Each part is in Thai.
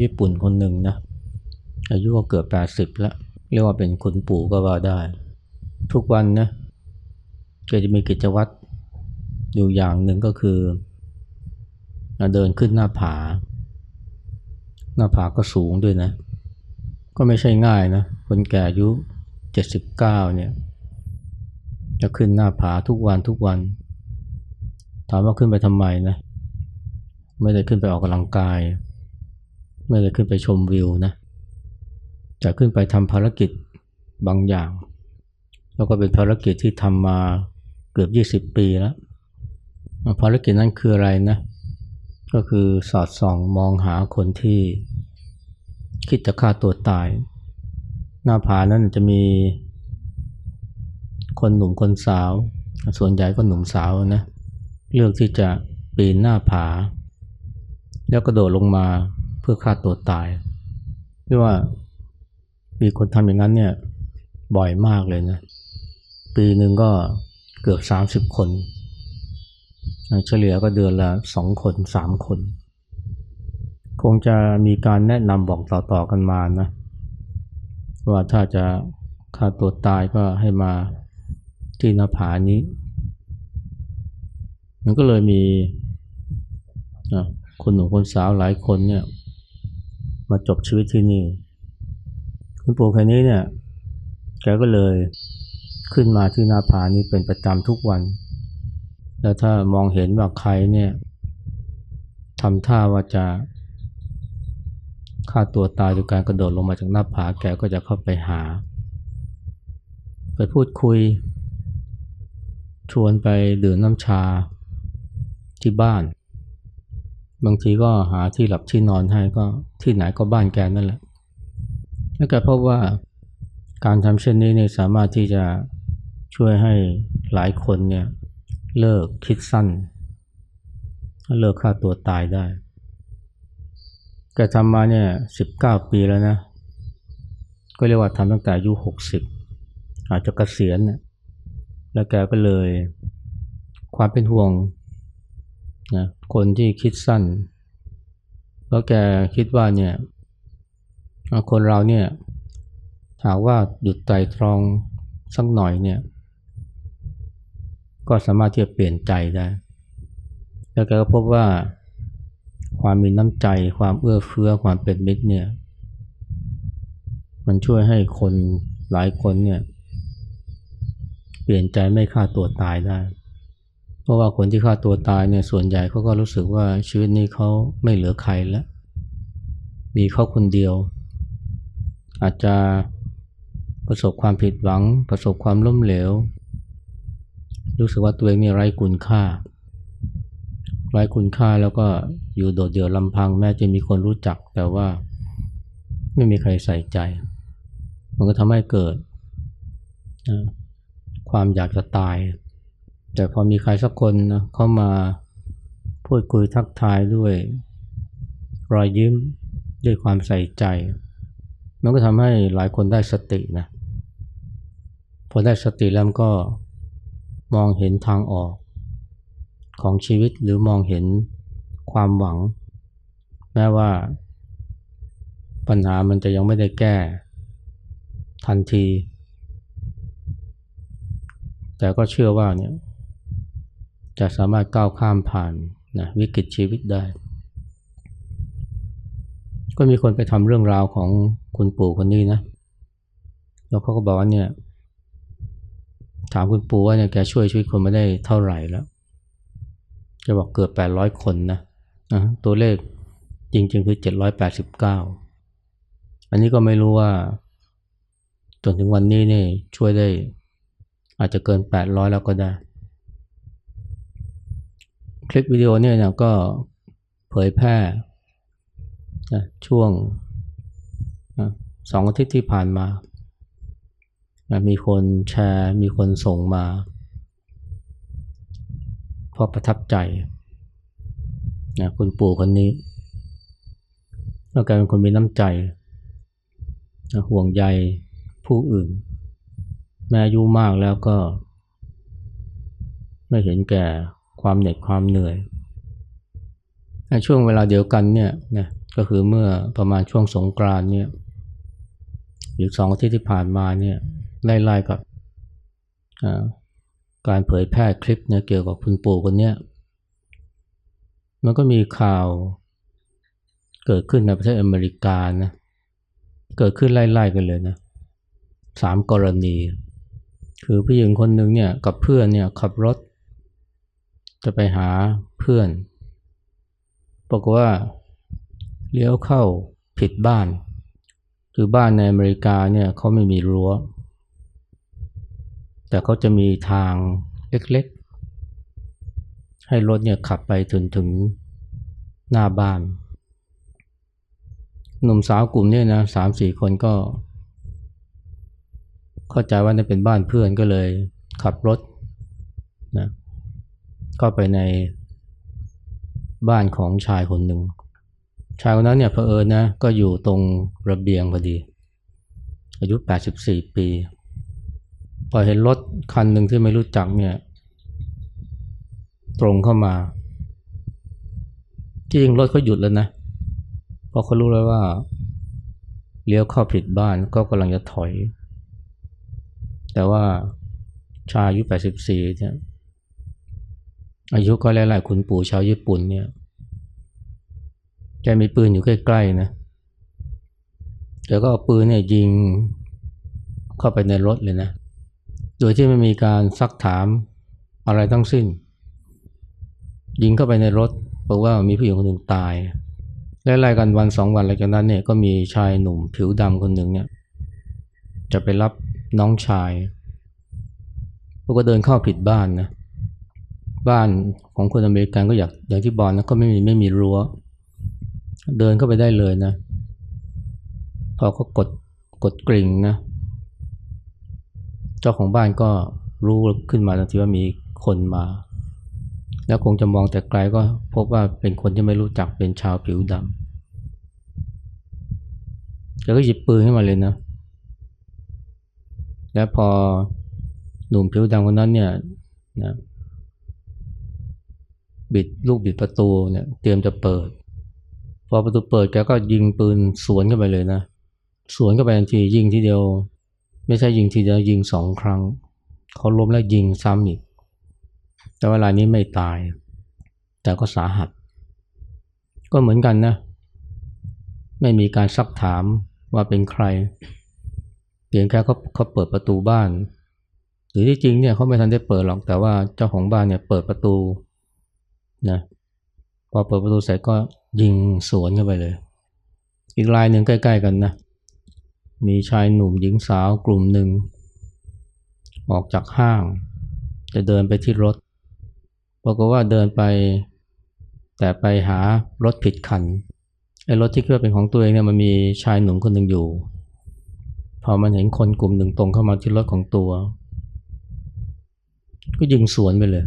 ญี่ปุ่นคนหนึ่งนะอายุก็เกือบแปดสิบแล้ว เรียกว่าเป็นคุณปู่ก็ว่าได้ ทุกวันนะแกจะมีกิจวัตรอยู่อย่างหนึ่งก็คือ เดินขึ้นหน้าผา หน้าผาก็สูงด้วยนะ ก็ไม่ใช่ง่ายนะ คนแก่อายุเจ็ดสิบเก้าเนี่ยจะขึ้นหน้าผาทุกวันทุกวัน ถามว่าขึ้นไปทำไมนะ ไม่ได้ขึ้นไปออกกำลังกาย ไม่ได้ขึ้นไปชมวิวนะจะขึ้นไปทำภารกิจบางอย่าง แล้วก็เป็นภารกิจที่ทำมาเกือบ 20 ปีแล้ว ภารกิจนั้นคืออะไรนะ ก็คือสอดส่องมองหาคนที่คิดจะฆ่าตัวตาย หน้าผานั้นจะมีคนหนุ่มคนสาว ส่วนใหญ่ก็หนุ่มสาวนะ เลือกที่จะปีนหน้าผา แล้วกระโดดลงมา พื่อฆ่าตัวตายเรียกว่ามีคนทำอย่างนั้นเนี่ยบ่อยมากเลยนะ ปีหนึ่งก็เกือบสามสิบคน เฉลี่ยก็เดือนละสองคนสามคน คงจะมีการแนะนำบอกต่อๆกันมานะ ว่าถ้าจะฆ่าตัวตายก็ให้มาที่หน้าผานี้ มันก็เลยมีคนหนุ่มคนสาวหลายคนเนี่ย มาจบชีวิตที่นี่ คุณปู่คนนี้เนี่ยแกก็เลยขึ้นมาที่หน้าผานี้เป็นประจำทุกวัน แล้วถ้ามองเห็นว่าใครเนี่ยทำท่าว่าจะฆ่าตัวตายโดยการกระโดดลงมาจากหน้าผาแกก็จะเข้าไปหา ไปพูดคุย ชวนไปดื่มน้ำชาที่บ้าน บางทีก็หาที่หลับที่นอนให้ก็ที่ไหนก็บ้านแกนั่นแหละ แล้วแกพบว่าการทำเช่นนี้เนี่ยสามารถที่จะช่วยให้หลายคนเนี่ยเลิกคิดสั้น เลิกฆ่าตัวตายได้ แกทำมาเนี่ยสิบเก้าปีแล้วนะ ก็เรียกว่าทำตั้งแต่อายุหกสิบอาจจะกะเกษียณเนี่ยแล้วแกก็เลย ความเป็นห่วง นะคนที่คิดสั้น เพราะแกคิดว่าเนี่ยคนเราเนี่ยหากว่าหยุดไตรตรองสักหน่อยเนี่ย ก็สามารถที่จะเปลี่ยนใจได้ แล้วแกก็พบว่าความมีน้ำใจความเอื้อเฟื้อความเป็นมิตรเนี่ย มันช่วยให้คนหลายคนเนี่ย เปลี่ยนใจไม่ฆ่าตัวตายได้ เพราะว่าคนที่ฆ่าตัวตายเนี่ยส่วนใหญ่เขาก็รู้สึกว่าชีวิตนี้เขาไม่เหลือใครแล้ว มีเขาคนเดียว อาจจะประสบความผิดหวัง ประสบความล้มเหลว รู้สึกว่าตัวเองนี่ไร้คุณค่า ไร้คุณค่าแล้วก็อยู่โดดเดี่ยวลำพังแม้จะมีคนรู้จักแต่ว่าไม่มีใครใส่ใจ มันก็ทำให้เกิดความอยากจะตาย แต่พอมีใครสักคนนะเข้ามาพูดคุยทักทายด้วย รอยยิ้มด้วยความใส่ใจ มันก็ทำให้หลายคนได้สตินะพอได้สติแล้วก็มองเห็นทางออกของชีวิตหรือมองเห็นความหวัง แม้ว่าปัญหามันจะยังไม่ได้แก้ทันที แต่ก็เชื่อว่าเนี่ย จะสามารถก้าวข้ามผ่านนะวิกฤตชีวิตได้ ก็มีคนไปทำเรื่องราวของคุณปู่คนนี้นะ แล้วเขาก็บอกว่าเนี่ย ถามคุณปู่ว่าเนี่ยแกช่วยชีวิตคนมาได้เท่าไหร่แล้วจะบอกเกือบแปดร้อยคนนะนะตัวเลขจริงๆคือเจ็ดร้อยแปดสิบเก้าอันนี้ก็ไม่รู้ว่า จนถึงวันนี้นี่ช่วยได้อาจจะเกินแปดร้อยแล้วก็ได้ คลิปวิดีโอเนี่ยนะก็เผยแพร่นะช่วงนะสองอาทิตย์ที่ผ่านมา มีคนแชร์มีคนส่งมาเพราะประทับใจนะคุณปู่คนนี้แล้วกลายเป็นคนมีน้ำใจนะห่วงใยผู้อื่น แม้อายุมากแล้วก็ ไม่เห็นแก่ ความเหน็ดความเหนื่อยในช่วงเวลาเดียวกันเนี่ยนะก็คือเมื่อประมาณช่วงสงกรานเนี่ยหรือสองอาทิตย์ที่ผ่านมาเนี่ยไล่ๆกับการเผยแพร่คลิปเนี่ยเกี่ยวกับคุณปู่คนเนี้ยมันก็มีข่าวเกิดขึ้นในประเทศอเมริกานะเกิดขึ้นไล่ๆกันเลยนะสามกรณี คือผู้หญิงคนหนึ่งเนี่ยกับเพื่อนเนี่ยขับรถ จะไปหาเพื่อนบอกว่าเลี้ยวเข้าผิดบ้าน คือบ้านในอเมริกาเนี่ยเขาไม่มีรั้ว แต่เขาจะมีทางเล็กๆ ให้รถเนี่ยขับไปถึงถึงหน้าบ้าน หนุ่มสาวกลุ่มเนี้นะสามสี่คนก็ เข้าใจว่านี่เป็นบ้านเพื่อนก็เลยขับรถนะ ก็ไปในบ้านของชายคนหนึ่ง ชายคนนั้นเนี่ยเผอิญนะก็อยู่ตรงระเบียงพอดี อายุ 84 ปี พอเห็นรถคันหนึ่งที่ไม่รู้จักเนี่ยตรงเข้ามา จริงรถเขาหยุดแล้วนะเพราะเขารู้แล้วว่าเลี้ยวเข้าผิดบ้านก็กำลังจะถอย แต่ว่าชายอายุ 84เนี่ย อายุก็หลายๆคุณปู่ชาวญี่ปุ่นเนี่ยแกมีปืนอยู่ใกล้ๆนะแกก็เอาปืนเนี่ยยิงเข้าไปในรถเลยนะ โดยที่ไม่มีการซักถามอะไรทั้งสิ้น ยิงเข้าไปในรถเพราะว่ามีผู้หญิงคนหนึ่งตายไล่ๆกันวันสองวันหลังจากนั้นเนี่ยก็มีชายหนุ่มผิวดำคนหนึ่งเนี่ยจะไปรับน้องชายเขาก็เดินเข้าผิดบ้านนะ บ้านของคนอเมริกันก็อยากอย่างที่บอกนะก็ไม่มีไม่มีรั้ว เดินเข้าไปได้เลยนะ พอเขากดกดกริ่งนะ เจ้าของบ้านก็รู้ขึ้นมาทันทีว่ามีคนมา แล้วคงจะมองแต่ไกลก็พบว่าเป็นคนที่ไม่รู้จักเป็นชาวผิวดำแกก็หยิบปืนขึ้นมาเลยนะ แล้วพอหนุ่มผิวดำคนนั้นเนี่ยนะ บิดลูกบิดประตูเนี่ยเตรียมจะเปิด พอประตูเปิดแกก็ยิงปืนสวนเข้าไปเลยนะ สวนเข้าไปทันทียิงทีเดียว ไม่ใช่ยิงทีเดียวยิงสองครั้งเขาล้มแล้วยิงซ้ำอีก แต่เวลานี้ไม่ตาย แต่ก็สาหัส ก็เหมือนกันนะ ไม่มีการซักถามว่าเป็นใครเพียงแค่เขาเขาเปิดประตูบ้าน หรือที่จริงเนี่ยเขาไม่ทันได้เปิดหรอกแต่ว่าเจ้าของบ้านเนี่ยเปิดประตู นะพอเปิดประตูเสร็จก็ยิงสวนเข้าไปเลย อีกรายหนึ่งใกล้ ๆ กันนะ มีชายหนุ่มหญิงสาวกลุ่มหนึ่ง ออกจากห้าง จะเดินไปที่รถบอกว่าเดินไป แต่ไปหารถผิดคันไอ้รถที่คิดว่าเป็นของตัวเองเนี่ยมันมีชายหนุ่มคนหนึ่งอยู่ พอมันเห็นคนกลุ่มหนึ่งตรงเข้ามาที่รถของตัว ก็ยิงสวนไปเลย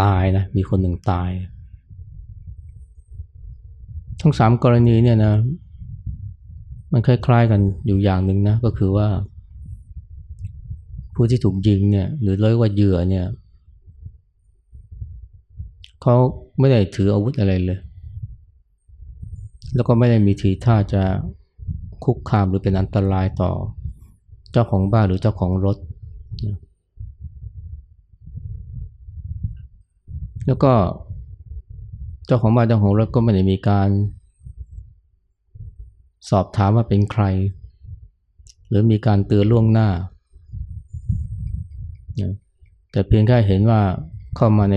ตายนะมีคนหนึ่งตาย ทั้งสามกรณีเนี่ยนะ มันคล้ายๆกันอยู่อย่างหนึ่งนะ ก็คือว่า ผู้ที่ถูกยิงเนี่ย หรือเรียกว่าเหยื่อเนี่ยเขาไม่ได้ถืออาวุธอะไรเลย แล้วก็ไม่ได้มีทีท่าจะคุกคามหรือเป็นอันตรายต่อ เจ้าของบ้านหรือเจ้าของรถนะ แล้วก็เจ้าของบ้านเจ้าของรถก็ไม่ได้มีการ สอบถามว่าเป็นใคร หรือมีการเตือนล่วงหน้า แต่เพียงแค่เห็นว่าเข้ามาใน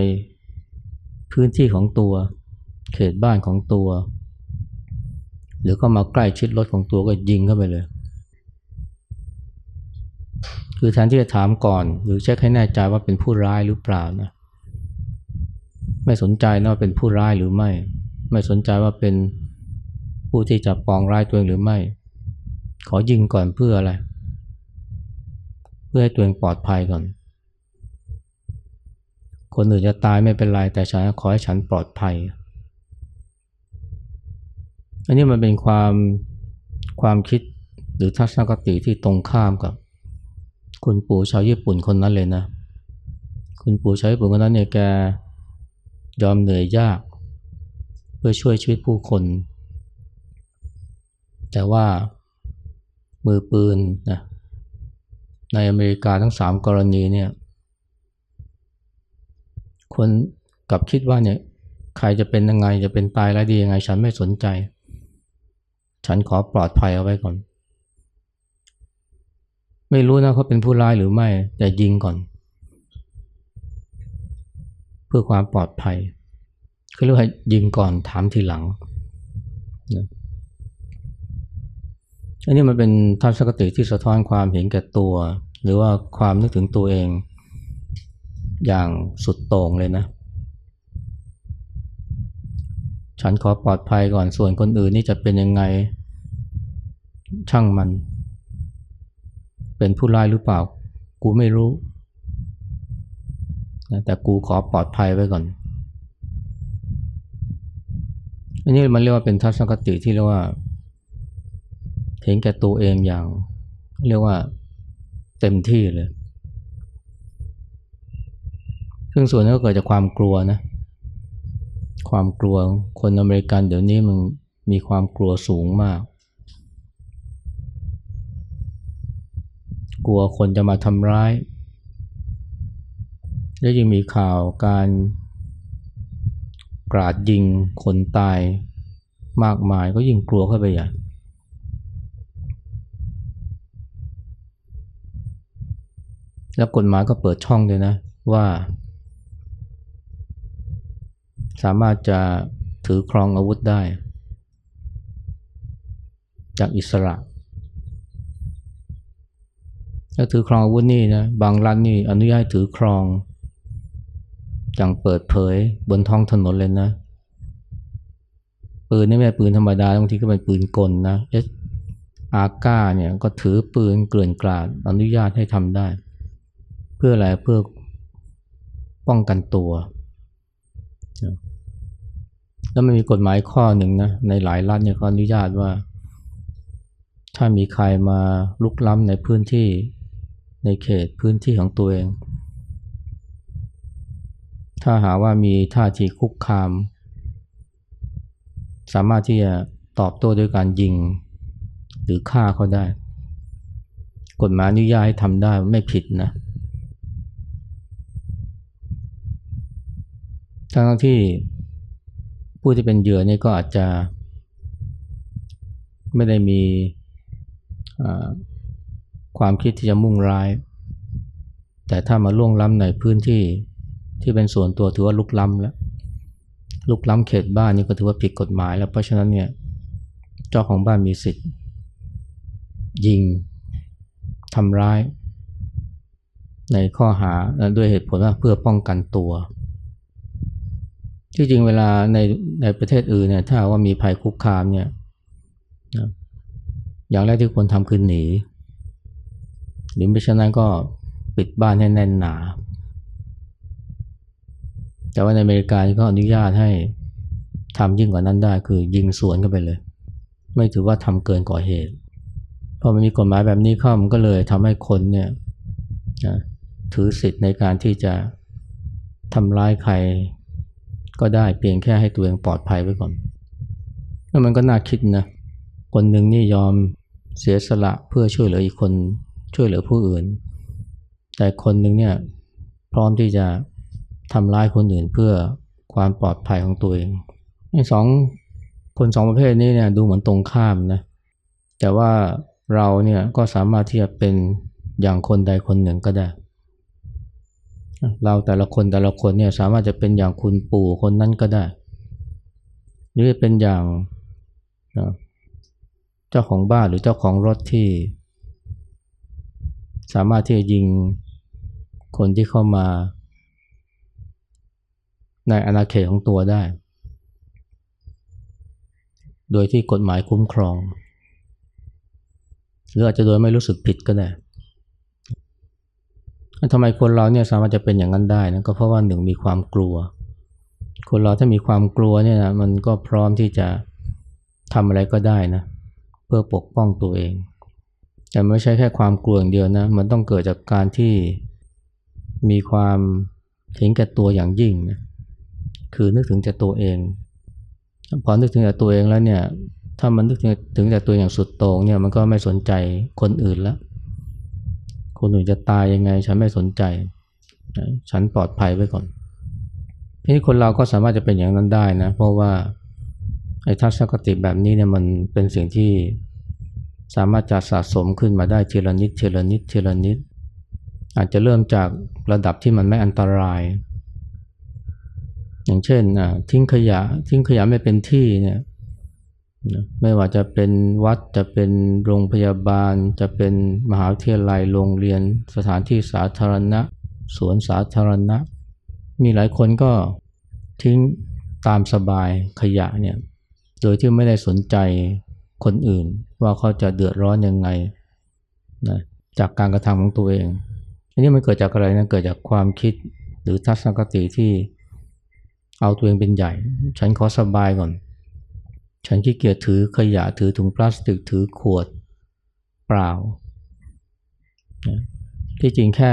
พื้นที่ของตัว เขตบ้านของตัว หรือเข้ามาใกล้ชิดรถของตัวก็ยิงเข้าไปเลย คือแทนที่จะถามก่อน หรือเช็คให้แน่ใจว่าเป็นผู้ร้ายหรือเปล่านะ ไม่สนใจนะว่าเป็นผู้ร้ายหรือไม่ ไม่สนใจว่าเป็นผู้ที่จะปองร้ายตัวเองหรือไม่ ขอยิงก่อนเพื่ออะไร เพื่อให้ตัวเองปลอดภัยก่อน คนอื่นจะตายไม่เป็นไร แต่ฉันขอให้ฉันปลอดภัย อันนี้มันเป็นความความคิดหรือทัศนคติที่ตรงข้ามกับ คุณปู่ชาวญี่ปุ่นคนนั้นเลยนะ คุณปู่ชาวญี่ปุ่นคนนั้นเนี่ยแก ยอมเหนื่อยยาก เพื่อช่วยชีวิตผู้คน แต่ว่ามือปืนนะในอเมริกาทั้งสามกรณีเนี่ยคนกับคิดว่าเนี่ยใครจะเป็นยังไงจะเป็นตายแล้วดียังไง ฉันไม่สนใจ ฉันขอปลอดภัยเอาไว้ก่อน ไม่รู้นะเขาเป็นผู้ร้ายหรือไม่ แต่ยิงก่อน พื่อความปลอดภัยคือเรียกว่ายิงก่อนถามทีหลังนะอันนี้มันเป็นทัศนคติที่สะท้อนความเห็นแก่ตัว หรือว่าความนึกถึงตัวเอง อย่างสุดโต่งเลยนะ ฉันขอปลอดภัยก่อนส่วนคนอื่นนี่จะเป็นยังไงช่างมัน เป็นผู้ร้ายหรือเปล่า กูไม่รู้ แต่กูขอปลอดภัยไว้ก่อน อันนี้มันเรียกว่าเป็นทัศนคติที่เรียกว่า เห็นแก่ตัวเองอย่าง เรียกว่าเต็มที่เลย ซึ่งส่วนนี้ก็เกิดจากความกลัวนะ ความกลัวคนอเมริกันเดี๋ยวนี้มันมีความกลัวสูงมาก กลัวคนจะมาทำร้าย และยังมีข่าวการกราดยิงคนตายมากมายก็ยิ่งกลัวเข้าไปใหญ่แล้วกฎหมายก็เปิดช่องด้วยนะว่า สามารถจะถือครองอาวุธได้ จากอิสระถ้าถือครองอาวุธนี่นะบางรัฐนี่อนุญาตถือครอง อย่างเปิดเผยบนท้องถนนเลยนะ ปืนนี่ไม่ใช่ปืนธรรมดาบางทีก็เป็นปืนกลนะเอสอาก้าเนี่ยก็ถือปืนเกลื่อนกลาดอนุญาตให้ทำได้ เพื่ออะไรเพื่อป้องกันตัว แล้วมันมีกฎหมายข้อหนึ่งนะในหลายรัฐเนี่ยเขาอนุญาตว่า ถ้ามีใครมาลุกล้ำในพื้นที่ในเขตพื้นที่ของตัวเอง ถ้าหาว่ามีท่าทีคุกคาม สามารถที่จะตอบโต้ด้วยการยิง หรือฆ่าเขาได้ กฎหมายอนุญาตให้ทำได้ไม่ผิดนะทั้งที่ผู้ที่เป็นเหยื่อนี่ก็อาจจะ ไม่ได้มีความคิดที่จะมุ่งร้าย แต่ถ้ามาล่วงล้ำในพื้นที่ ที่เป็นส่วนตัวถือว่าลุกล้ำแล้วลุกล้ำเขตบ้านนี่ก็ถือว่าผิดกฎหมายแล้วเพราะฉะนั้นเนี่ยเจ้าของบ้านมีสิทธิ์ยิงทำร้าย ในข้อหาด้วยเหตุผลว่าเพื่อป้องกันตัว ที่จริงเวลาในในประเทศอื่นเนี่ยถ้าว่ามีภัยคุกคามเนี่ยอย่างแรกที่ควรทำคือหนี หรือไม่เช่นนั้นก็ปิดบ้านให้แน่นหนา แต่ว่าในอเมริกาก็อนุญาตให้ทำยิ่งกว่านั้นได้คือยิงสวนกันไปเลย ไม่ถือว่าทำเกินกว่าเหตุพอมันมีกฎหมายแบบนี้เข้ามันก็เลยทำให้คนเนี่ยถือสิทธิ์ในการที่จะทำร้ายใครก็ได้เพียงแค่ให้ตัวเองปลอดภัยไว้ก่อนแล้วมันก็น่าคิดนะคนหนึ่งนี่ยอมเสียสละเพื่อช่วยเหลืออีกคนช่วยเหลือผู้อื่น แต่คนหนึ่งเนี่ยพร้อมที่จะ ทำร้ายคนอื่นเพื่อความปลอดภัยของตัวเองสองคนสองประเภทนี้เนี่ยดูเหมือนตรงข้ามนะแต่ว่าเราเนี่ยก็สามารถที่จะเป็นอย่างคนใดคนหนึ่งก็ได้ เราแต่ละคนแต่ละคนเนี่ยสามารถจะเป็นอย่างคุณปู่คนนั้นก็ได้ หรือเป็นอย่างเจ้าของบ้านหรือเจ้าของรถที่ สามารถที่จะยิงคนที่เข้ามา ในอาณาเขตของตัวได้ โดยที่กฎหมายคุ้มครอง หรืออาจจะโดยไม่รู้สึกผิดก็ได้ทำไมคนเราเนี่ยสามารถจะเป็นอย่างนั้นได้นะก็เพราะว่าหนึ่งมีความกลัว คนเราถ้ามีความกลัวเนี่ยนะมันก็พร้อมที่จะทำอะไรก็ได้นะ เพื่อปกป้องตัวเอง แต่ไม่ใช่แค่ความกลัวอย่างเดียวนะ มันต้องเกิดจากการที่มีความเห็นแก่ตัวอย่างยิ่งนะ คือนึกถึงแต่ตัวเอง พอนึกถึงแต่ตัวเองแล้วเนี่ย ถ้ามันนึกถึงแต่ตัวอย่างสุดโต่งเนี่ยมันก็ไม่สนใจคนอื่นแล้ว คนอื่นจะตายยังไงฉันไม่สนใจ ฉันปลอดภัยไว้ก่อนทีนี้คนเราก็สามารถจะเป็นอย่างนั้นได้นะ เพราะว่าไอ้ทัศนคติแบบนี้เนี่ยมันเป็นสิ่งที่สามารถจะสะสมขึ้นมาได้ทีละนิดทีละนิดทีละนิด อาจจะเริ่มจากระดับที่มันไม่อันตราย อย่างเช่นทิ้งขยะ ทิ้งขยะไม่เป็นที่เนี่ยไม่ว่าจะเป็นวัดจะเป็นโรงพยาบาล จะเป็นมหาวิทยาลัยโรงเรียน สถานที่สาธารณะสวนสาธารณะ มีหลายคนก็ทิ้งตามสบายขยะเนี่ยโดยที่ไม่ได้สนใจคนอื่น ว่าเขาจะเดือดร้อนยังไงนะจากการกระทำของตัวเองอันนี้มันเกิดจากอะไรนะเกิดจากความคิดหรือทัศนคติที่ เอาตัวเองเป็นใหญ่ ฉันขอสบายก่อน ฉันขี้เกียจถือขยะถือถุงพลาสติกถือขวดเปล่า ที่จริงแค่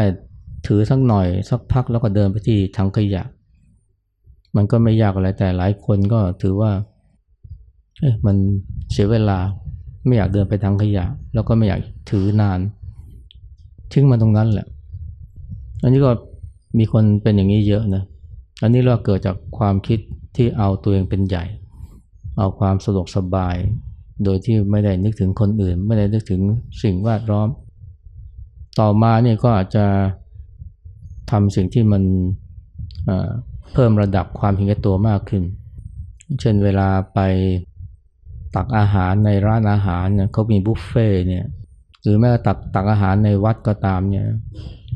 ถือสักหน่อยสักพักแล้วก็เดินไปที่ถังขยะ มันก็ไม่ยากอะไรแต่หลายคนก็ถือว่ามันเสียเวลาไม่อยากเดินไปทางขยะ แล้วก็ไม่อยากถือนาน ทิ้งมาตรงนั้นแหละ อันนี้ก็มีคนเป็นอย่างนี้เยอะนะ อันนี้เราเกิดจากความคิดที่เอาตัวเองเป็นใหญ่ เอาความสะดวกสบาย โดยที่ไม่ได้นึกถึงคนอื่น ไม่ได้นึกถึงสิ่งแวดล้อม ต่อมาเนี่ยก็อาจจะทำสิ่งที่มันเพิ่มระดับความเห็นแก่ตัวมากขึ้น เช่นเวลาไปตักอาหารในร้านอาหารเนี่ยเขามีบุฟเฟ่เนี่ยหรือแม้ตักตักอาหารในวัดก็ตามเนี่ย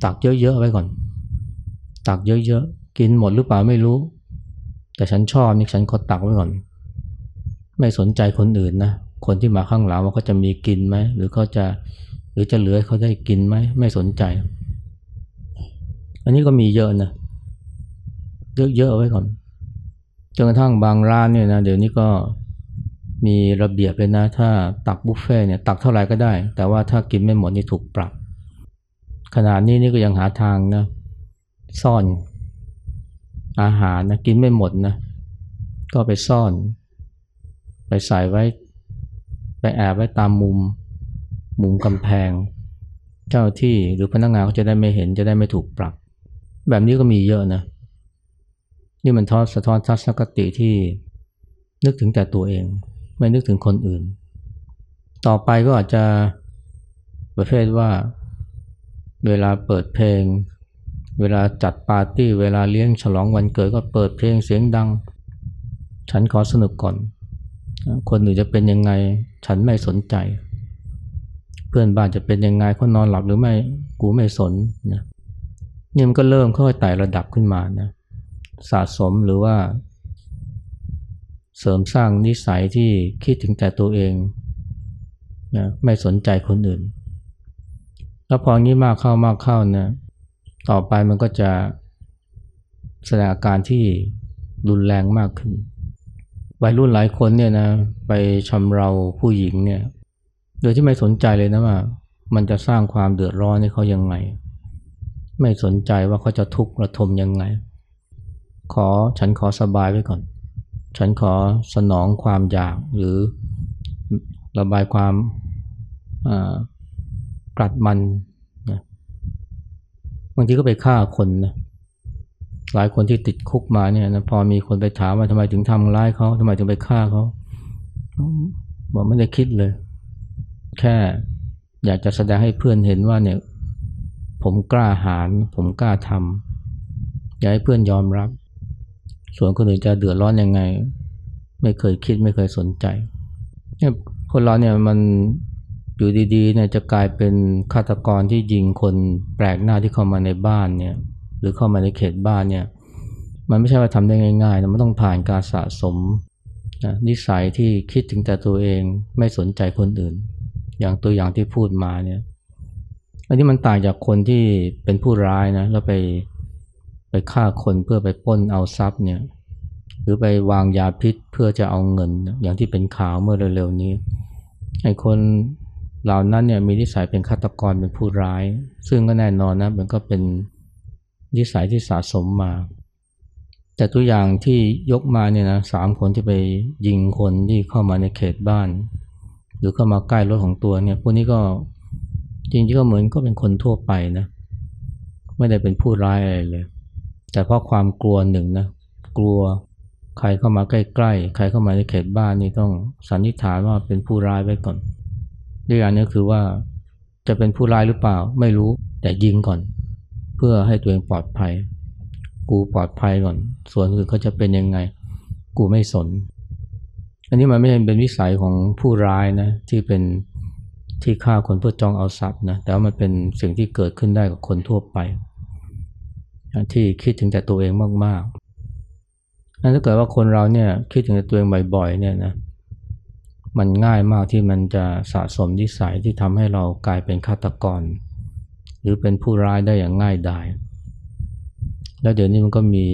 ตักเยอะๆไว้ก่อน ตักเยอะๆ กินหมดหรือเปล่าไม่รู้ แต่ฉันชอบนี่ฉันก็ตักไว้ก่อน ไม่สนใจคนอื่นนะ คนที่มาข้างหลังว่าเขาจะมีกินไหม หรือเขาจะหรือจะเหลือเขาได้กินไหม ไม่สนใจ อันนี้ก็มีเยอะนะเยอะๆไว้ก่อนจนกระทั่งบางร้านเนี่ยนะเดี๋ยวนี้ก็มีระเบียบเลยนะ ถ้าตักบุฟเฟ่เนี่ยตักเท่าไหร่ก็ได้ แต่ว่าถ้ากินไม่หมดนี่ถูกปรับ ขนาดนี้นี่ก็ยังหาทางนะซ่อน อาหารนะกินไม่หมดนะก็ไปซ่อน ไปใส่ไว้ ไปแอบไว้ตามมุม มุมกำแพง เจ้าที่หรือพนักงานเขาจะได้ไม่เห็นจะได้ไม่ถูกปรับ แบบนี้ก็มีเยอะนะ นี่มันทอดสะท้อนทัศนคติที่นึกถึงแต่ตัวเอง ไม่นึกถึงคนอื่น ต่อไปก็อาจจะประเภทว่า เวลาเปิดเพลง เวลาจัดปาร์ตี้เวลาเลี้ยงฉลองวันเกิดก็เปิดเพลงเสียงดัง ฉันขอสนุกก่อน คนอื่นจะเป็นยังไงฉันไม่สนใจ เพื่อนบ้านจะเป็นยังไงเขานอนหลับหรือไม่กูไม่สนนะเนี่ยมันก็เริ่มค่อยไต่ระดับขึ้นมานะสะสมหรือว่า เสริมสร้างนิสัยที่คิดถึงแต่ตัวเองนะไม่สนใจคนอื่น แล้วพองี้มากเข้ามากเข้านะ ต่อไปมันก็จะแสดงอาการที่รุนแรงมากขึ้น วัยรุ่นหลายคนเนี่ยนะไปชำเราผู้หญิงเนี่ย โดยที่ไม่สนใจเลยนะว่า มันจะสร้างความเดือดร้อนให้เขายังไง ไม่สนใจว่าเขาจะทุกข์ระทมยังไง ขอฉันขอสบายไว้ก่อน ฉันขอสนองความอยากหรือระบายความกลัดมัน บางทีก็ไปฆ่าคนนะหลายคนที่ติดคุกมาเนี่ยนะพอมีคนไปถามว่าทำไมถึงทำร้ายเขาทำไมถึงไปฆ่าเขาบอกไม่ได้คิดเลย แค่อยากจะแสดงให้เพื่อนเห็นว่าเนี่ย ผมกล้าหาญผมกล้าทำอยากให้เพื่อนยอมรับ ส่วนคนอื่นจะเดือดร้อนยังไง ไม่เคยคิดไม่เคยสนใจเนี่ยคนเราเนี่ยมัน อยู่ดีๆเนี่ยจะกลายเป็นฆาตกรที่ยิงคนแปลกหน้าที่เข้ามาในบ้านเนี่ยหรือเข้ามาในเขตบ้านเนี่ยมันไม่ใช่ว่าทำได้ง่ายๆนะมันต้องผ่านการสะสมนะนิสัยที่คิดถึงแต่ตัวเองไม่สนใจคนอื่น อย่างตัวอย่างที่พูดมาเนี่ยอันนี้มันต่างจากคนที่เป็นผู้ร้ายนะแล้วไปไปฆ่าคนเพื่อไปป้นเอาทรัพย์เนี่ยหรือไปวางยาพิษเพื่อจะเอาเงิน อย่างที่เป็นข่าวเมื่อเร็วๆนี้ไอ้คน เหล่านั้นเนี่ยมีนิสัยเป็นฆาตกรเป็นผู้ร้าย ซึ่งก็แน่นอนนะมันก็เป็นนิสัยที่สะสมมา แต่ตัวอย่างที่ยกมาเนี่ยนะสามคนที่ไปยิงคนที่เข้ามาในเขตบ้าน หรือเข้ามาใกล้รถของตัวเนี่ยพวกนี้ก็จริงๆก็เหมือนก็เป็นคนทั่วไปนะไม่ได้เป็นผู้ร้ายอะไรเลย แต่เพราะความกลัวหนึ่งนะกลัวใครเข้ามาใกล้ๆ ใครเข้ามาในเขตบ้านนี่ต้องสันนิษฐานว่าเป็นผู้ร้ายไว้ก่อน ด้วยอันนี้คือว่าจะเป็นผู้ร้ายหรือเปล่าไม่รู้แต่ยิงก่อน เพื่อให้ตัวเองปลอดภัย กูปลอดภัยก่อน ส่วนอื่นเขาจะเป็นยังไง กูไม่สน อันนี้มันไม่ใช่เป็นวิสัยของผู้ร้ายนะที่เป็นที่ฆ่าคนเพื่อจองเอาทรัพย์นะแต่ว่ามันเป็นสิ่งที่เกิดขึ้นได้กับคนทั่วไป ที่คิดถึงแต่ตัวเองมากๆถ้าเกิดว่าคนเราเนี่ยคิดถึงแต่ตัวเองบ่อยๆเนี่ยนะ มันง่ายมากที่มันจะสะสมนิสัยที่ทำให้เรากลายเป็นฆาตกร หรือเป็นผู้ร้ายได้อย่างง่ายดาย แล้วเดี๋ยวนี้มันก็มี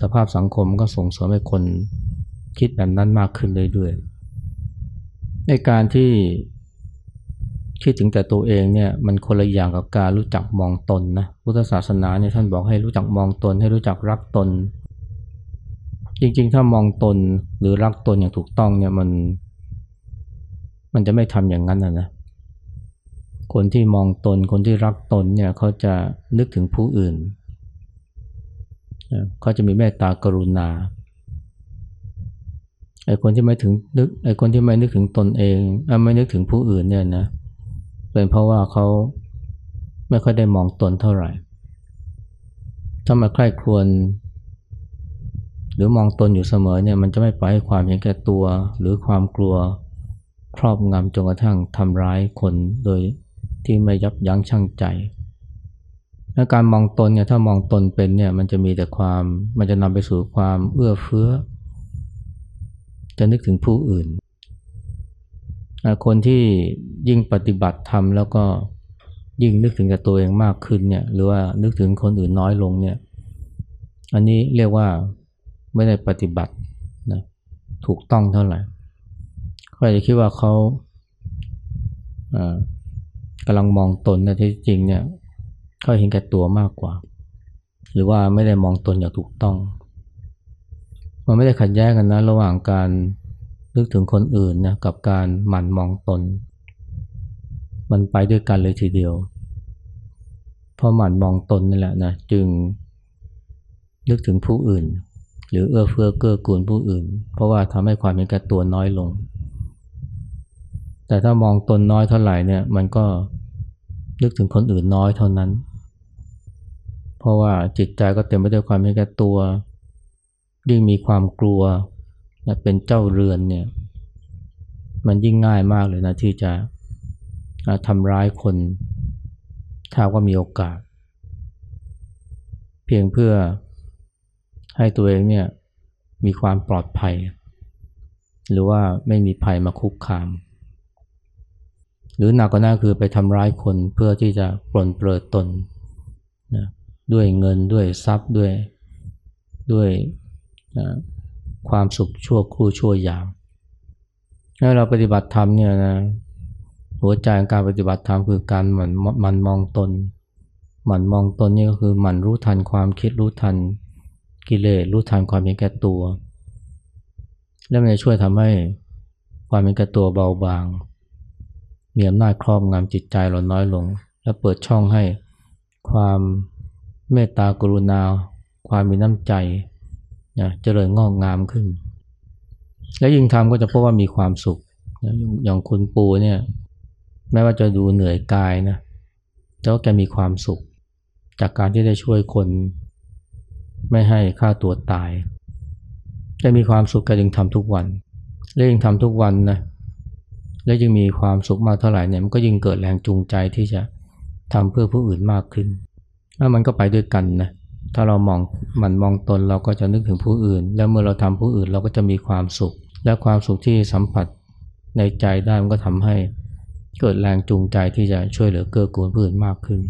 สภาพสังคมก็ส่งเสริมให้คนคิดแบบนั้นมากขึ้นเรื่อยๆ ในการที่คิดถึงแต่ตัวเองเนี่ยมันคนละอย่างกับการรู้จักมองตนนะพุทธศาสนาเนี่ยท่านบอกให้รู้จักมองตน ให้รู้จักรักตน จริงๆ ถ้ามองตนหรือรักตนอย่างถูกต้องเนี่ยมัน มันจะไม่ทำอย่างนั้นนะนะ คนที่มองตน คนที่รักตนเนี่ยเขาจะนึกถึงผู้อื่น เขาจะมีเมตตากรุณา ไอ้คนที่ไม่ถึงนึก ไอ้คนที่ไม่นึกถึงตนเองไม่นึกถึงผู้อื่นเนี่ยนะ เป็นเพราะว่าเขาไม่ค่อยได้มองตนเท่าไหร่ ถ้ามาใคร่ครวญหรือมองตนอยู่เสมอเนี่ยมันจะไม่ปล่อยให้ความเห็นแก่ตัว หรือความกลัว ครอบงำจนกระทั่งทำร้ายคนโดยที่ไม่ยับยั้งชั่งใจและการมองตนเนี่ยถ้ามองตนเป็นเนี่ยมันจะมีแต่ความมันจะนำไปสู่ความเอื้อเฟื้อ จะนึกถึงผู้อื่น คนที่ยิ่งปฏิบัติธรรมแล้วก็ยิ่งนึกถึงแต่ตัวเองมากขึ้นเนี่ยหรือว่านึกถึงคนอื่นน้อยลงเนี่ยอันนี้เรียกว่าไม่ได้ปฏิบัตินะถูกต้องเท่าไหร่ ก็จะคิดว่าเขากำลังมองตนนะที่จริงเนี่ยเขาเห็นแก่ตัวมากกว่า หรือว่าไม่ได้มองตนอย่างถูกต้อง มันไม่ได้ขัดแย้งกันนะ ระหว่างการนึกถึงคนอื่นนะกับการหมั่นมองตน มันไปด้วยกันเลยทีเดียวเพราะหมั่นมองตนนี่แหละนะจึงนึกถึงผู้อื่น หรือเอื้อเฟื้อเกื้อกูลผู้อื่น เพราะว่าทำให้ความเห็นแก่ตัวน้อยลง แต่ถ้ามองตนน้อยเท่าไหร่เนี่ยมันก็นึกถึงคนอื่นน้อยเท่านั้น เพราะว่าจิตใจก็เต็มไปด้วยความไม่แก่ตัวยิ่งมีความกลัวเป็นเจ้าเรือนเนี่ยมันยิ่งง่ายมากเลยนะที่จะทำร้ายคนถ้าว่ามีโอกาส เพียงเพื่อให้ตัวเองเนี่ยมีความปลอดภัย หรือว่าไม่มีภัยมาคุกคาม รือหนักกว่านั้นคือไปทำร้ายคนเพื่อที่จะปลนเปลือตนนะด้วยเงินด้วยทรัพย์ด้วยด้วยนะความสุขชั่วครู่ชั่วยามถ้าเราปฏิบัติธรรมเนี่ยนะหัวใจของการปฏิบัติธรรมคือการหมั่นมันมองตนหมั่นมองตนนี่ก็คือหมั่นรู้ทันความคิดรู้ทันกิเลสรู้ทันความเป็นแก่ตัว แล้วมันจะช่วยทำให้ความเป็นแก่ตัวเบาบาง มีอำนาจครอบงำจิตใจเราน้อยลง และเปิดช่องให้ความเมตตากรุณา ความมีน้ำใจนะเจริญงอกงามขึ้น และยิ่งทำก็จะพบว่ามีความสุขอย่างคุณปูเนี่ยแม้ว่าจะดูเหนื่อยกายนะแต่ว่าแกมีความสุข จากการที่ได้ช่วยคน ไม่ให้ฆ่าตัวตายแกมีความสุขแกจึงทำทุกวันและยิ่งทำทุกวันนะ และยิ่งมีความสุขมากเท่าไหร่เนี่ยมันก็ยิ่งเกิดแรงจูงใจที่จะทำเพื่อผู้อื่นมากขึ้นแล้วมันก็ไปด้วยกันนะถ้าเรามองมันมองตนเราก็จะนึกถึงผู้อื่น แล้วเมื่อเราทำผู้อื่นเราก็จะมีความสุข และความสุขที่สัมผัสในใจได้มันก็ทำให้เกิดแรงจูงใจที่จะช่วยเหลือเกื้อกูลผู้อื่นมากขึ้น